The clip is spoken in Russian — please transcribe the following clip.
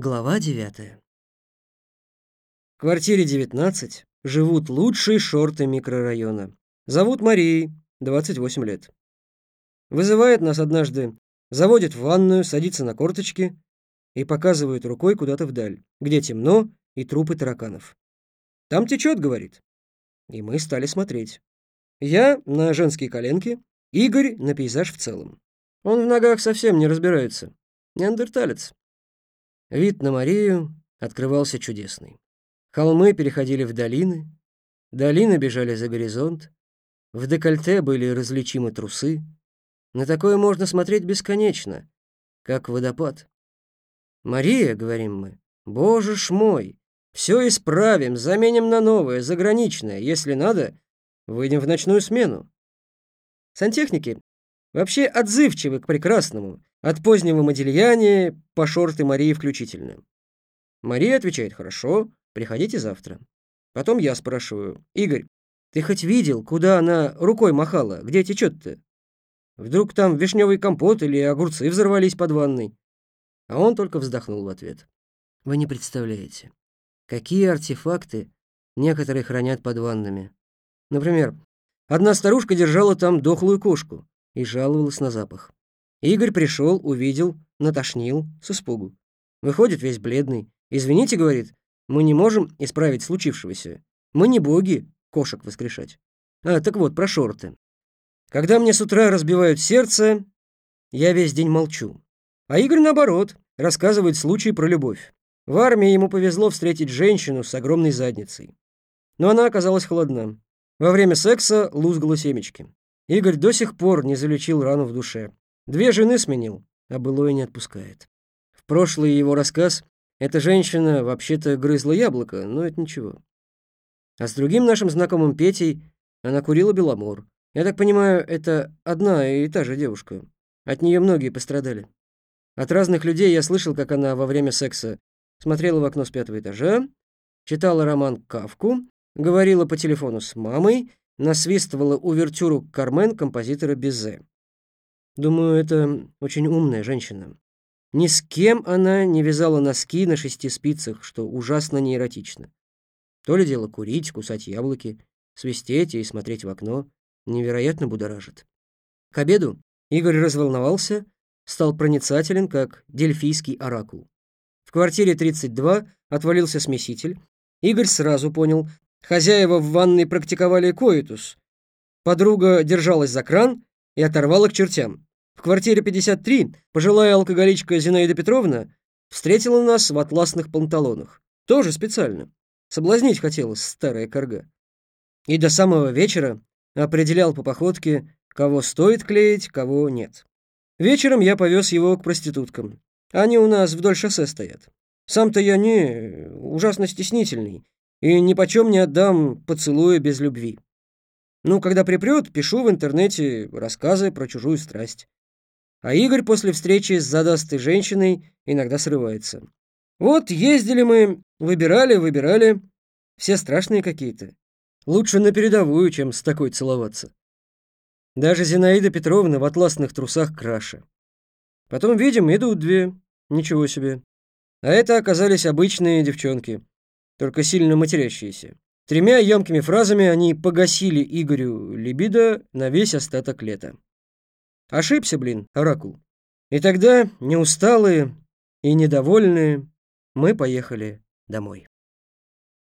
Глава 9. В квартире 19 живут лучшие шорты микрорайона. Зовут Марией, 28 лет. Вызывает нас однажды, заводит в ванную, садится на корточки и показывает рукой куда-то вдаль, где темно и трупы тараканов. «Там течет», — говорит. И мы стали смотреть. Я на женские коленки, Игорь на пейзаж в целом. Он в ногах совсем не разбирается. Неандерталец. Вид на Марию открывался чудесный. Холмы переходили в долины, долины бежали за горизонт, в декольте были различимы трусы. На такое можно смотреть бесконечно, как водопад. «Мария», — говорим мы, — «боже ж мой, все исправим, заменим на новое, заграничное. Если надо, выйдем в ночную смену». Сантехники вообще отзывчивы к прекрасному, от позднего Модильяне по шорты Марии включительно. Мария отвечает «Хорошо, приходите завтра». Потом я спрашиваю «Игорь, ты хоть видел, куда она рукой махала? Где течет-то? Вдруг там вишневый компот или огурцы взорвались под ванной?» А он только вздохнул в ответ. Вы не представляете, какие артефакты некоторые хранят под ваннами. Например, одна старушка держала там дохлую кошку и жаловалась на запах. Игорь пришел, увидел, натошнил с испугу. Выходит весь бледный. «Извините, — говорит, — мы не можем исправить случившегося. Мы не боги кошек воскрешать. А, так вот, про шорты. Когда мне с утра разбивают сердце, я весь день молчу. А Игорь, наоборот, рассказывает случай про любовь. В армии ему повезло встретить женщину с огромной задницей. Но она оказалась холодна. Во время секса лузгала семечки. Игорь до сих пор не залечил рану в душе. Две жены сменил, а былое не отпускает. В прошлый его рассказ эта женщина вообще-то грызла яблоко, но это ничего. А с другим нашим знакомым Петей она курила беломор. Я так понимаю, это одна и та же девушка. От нее многие пострадали. От разных людей я слышал, как она во время секса смотрела в окно с пятого этажа, читала роман «Кавку», говорила по телефону с мамой, насвистывала увертюру «Кармен» композитора Безе. Думаю, это очень умная женщина. Ни с кем она не вязала носки на шести спицах, что ужасно неэротично. То ли дело курить, кусать яблоки, свистеть и смотреть в окно. Невероятно будоражит. К обеду Игорь разволновался, стал проницателен, как дельфийский оракул. В квартире 32 отвалился смеситель. Игорь сразу понял, хозяева в ванной практиковали коитус. Подруга держалась за кран и оторвала к чертям. В квартире 53 пожилая алкоголичка Зинаида Петровна встретила нас в атласных панталонах. Тоже специально. Соблазнить хотелось старая корга. И до самого вечера определял по походке, кого стоит клеить, кого нет. Вечером я повез его к проституткам. Они у нас вдоль шоссе стоят. Сам-то я не ужасно стеснительный и ни почем не отдам поцелуя без любви. Ну, когда припрет, пишу в интернете рассказы про чужую страсть. А Игорь после встречи с задастой женщиной иногда срывается. Вот ездили мы, выбирали, выбирали. Все страшные какие-то. Лучше на передовую, чем с такой целоваться. Даже Зинаида Петровна в атласных трусах краше. Потом видим, идут две. Ничего себе. А это оказались обычные девчонки, только сильно матерящиеся. Тремя емкими фразами они погасили Игорю либидо на весь остаток лета. Ошибся, блин, оракул. И тогда, неусталые и недовольные, мы поехали домой.